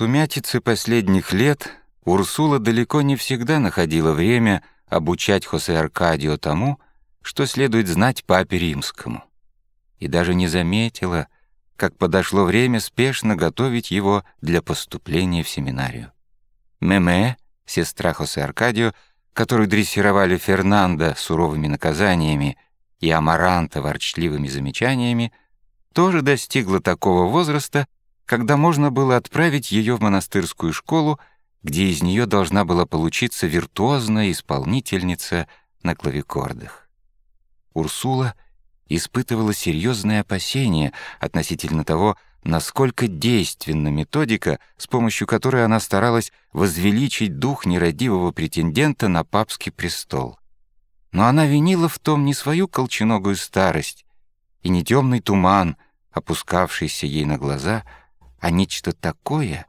сумятице последних лет Урсула далеко не всегда находила время обучать Хосе Аркадио тому, что следует знать папе римскому. И даже не заметила, как подошло время спешно готовить его для поступления в семинарию. Меме, сестра Хосе Аркадио, которую дрессировали Фернандо суровыми наказаниями и Амаранта ворчливыми замечаниями, тоже достигла такого возраста, когда можно было отправить ее в монастырскую школу, где из нее должна была получиться виртуозная исполнительница на клавикордах. Урсула испытывала серьезные опасения относительно того, насколько действенна методика, с помощью которой она старалась возвеличить дух нерадивого претендента на папский престол. Но она винила в том не свою колченогую старость и не темный туман, опускавшийся ей на глаза — а нечто такое,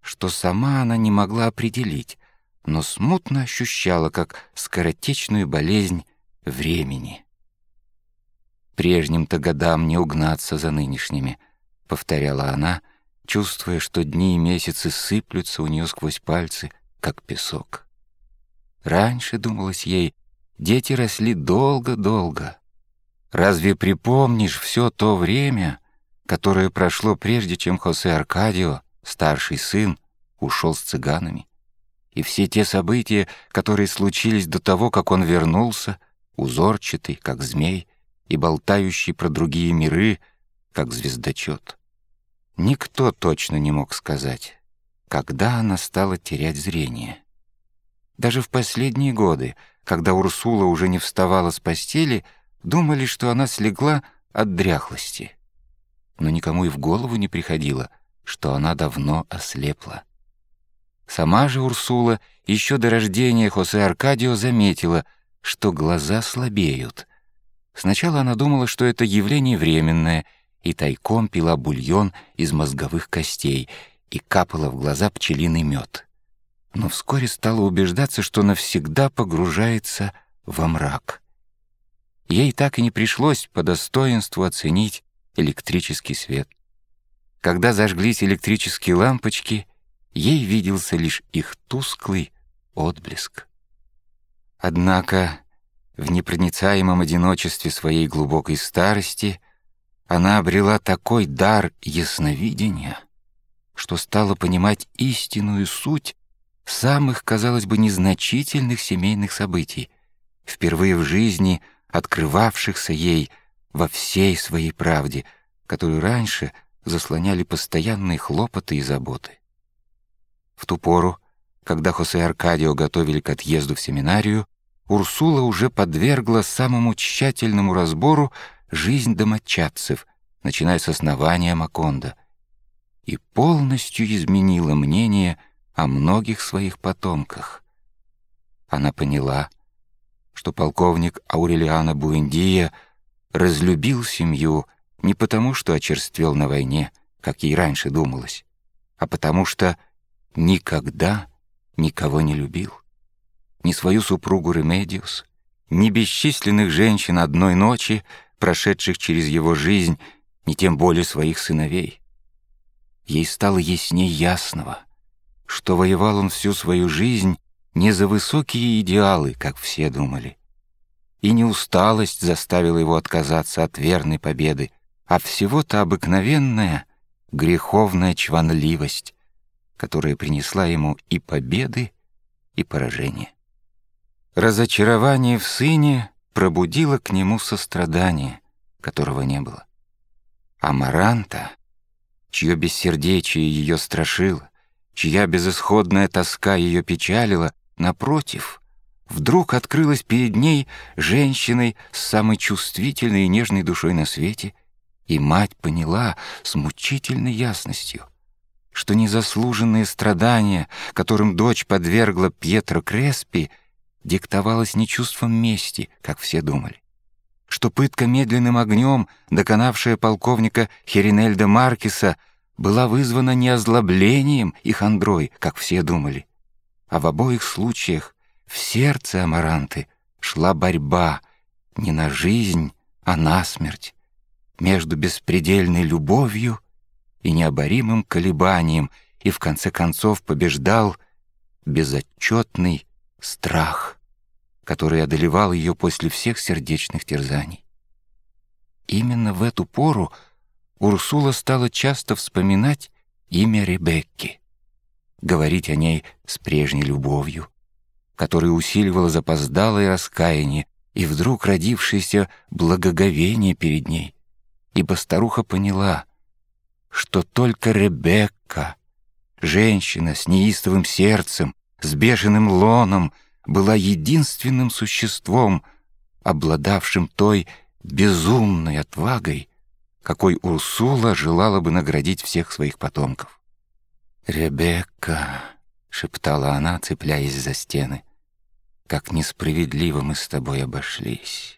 что сама она не могла определить, но смутно ощущала как скоротечную болезнь времени. «Прежним-то годам не угнаться за нынешними», — повторяла она, чувствуя, что дни и месяцы сыплются у нее сквозь пальцы, как песок. Раньше, думалось ей, дети росли долго-долго. Разве припомнишь все то время, которое прошло прежде, чем Хосе Аркадио, старший сын, ушел с цыганами. И все те события, которые случились до того, как он вернулся, узорчатый, как змей, и болтающий про другие миры, как звездочет. Никто точно не мог сказать, когда она стала терять зрение. Даже в последние годы, когда Урсула уже не вставала с постели, думали, что она слегла от дряхлости но никому и в голову не приходило, что она давно ослепла. Сама же Урсула еще до рождения Хосе Аркадио заметила, что глаза слабеют. Сначала она думала, что это явление временное, и тайком пила бульон из мозговых костей и капала в глаза пчелиный мед. Но вскоре стала убеждаться, что навсегда погружается во мрак. Ей так и не пришлось по достоинству оценить электрический свет. Когда зажглись электрические лампочки, ей виделся лишь их тусклый отблеск. Однако в непроницаемом одиночестве своей глубокой старости она обрела такой дар ясновидения, что стала понимать истинную суть самых, казалось бы, незначительных семейных событий, впервые в жизни открывавшихся ей во всей своей правде, которую раньше заслоняли постоянные хлопоты и заботы. В ту пору, когда Хосе Аркадио готовили к отъезду в семинарию, Урсула уже подвергла самому тщательному разбору жизнь домочадцев, начиная с основания Маконда, и полностью изменила мнение о многих своих потомках. Она поняла, что полковник Аурелиано Буэндия — разлюбил семью не потому, что очерствел на войне, как ей раньше думалось, а потому что никогда никого не любил. Ни свою супругу Ремедиос, ни бесчисленных женщин одной ночи, прошедших через его жизнь, ни тем более своих сыновей. Ей стало ясней ясного, что воевал он всю свою жизнь не за высокие идеалы, как все думали, и не усталость заставила его отказаться от верной победы, а всего-то обыкновенная греховная чванливость, которая принесла ему и победы, и поражение. Разочарование в сыне пробудило к нему сострадание, которого не было. Амаранта, чье бессердечие ее страшило, чья безысходная тоска ее печалила, напротив — вдруг открылась перед ней женщиной с самой чувствительной и нежной душой на свете, и мать поняла с мучительной ясностью, что незаслуженные страдания, которым дочь подвергла Пьетро Креспи, диктовалось не чувством мести, как все думали, что пытка медленным огнем, доконавшая полковника Херинельда Маркиса, была вызвана не озлоблением и хандрой, как все думали, а в обоих случаях в сердце Амаранты шла борьба не на жизнь, а на смерть, между беспредельной любовью и необоримым колебанием, и в конце концов побеждал безотчетный страх, который одолевал ее после всех сердечных терзаний. Именно в эту пору Урсула стала часто вспоминать имя Ребекки, говорить о ней с прежней любовью, которая усиливала запоздалое раскаяние и вдруг родившееся благоговение перед ней, ибо старуха поняла, что только Ребекка, женщина с неистовым сердцем, с бешеным лоном, была единственным существом, обладавшим той безумной отвагой, какой Урсула желала бы наградить всех своих потомков. «Ребекка», — шептала она, цепляясь за стены, — «как несправедливо мы с тобой обошлись.